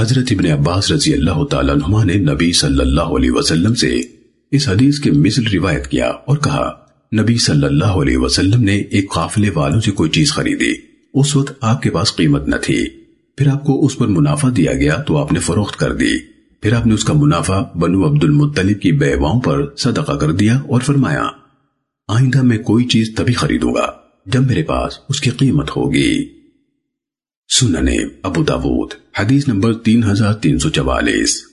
حضرت ابن عباس رضی اللہ تعالیٰ عنہ نے نبی صلی اللہ علیہ وسلم سے اس حدیث کے مثل روایت کیا اور کہا، نبی صلی اللہ علیہ وسلم نے ایک قافلے والوں سے کوئی چیز خریدی۔ اس وقت آپ کے پاس قیمت نہ تھی۔ پھر آپ کو اس پر منافع دیا گیا تو آپ نے فروخت کر دی۔ پھر آپ نے اس کا منافع بنو عبد المطلب کی بیواؤں پر صدقہ کر دیا اور فرمایا، آئندہ میں کوئی چیز تبھی خریدوں گا جب میرے پاس اس کی قیمت ہوگی۔ سننے ابو داود حدیث نمبر تین ہزار تین سو چوالیس۔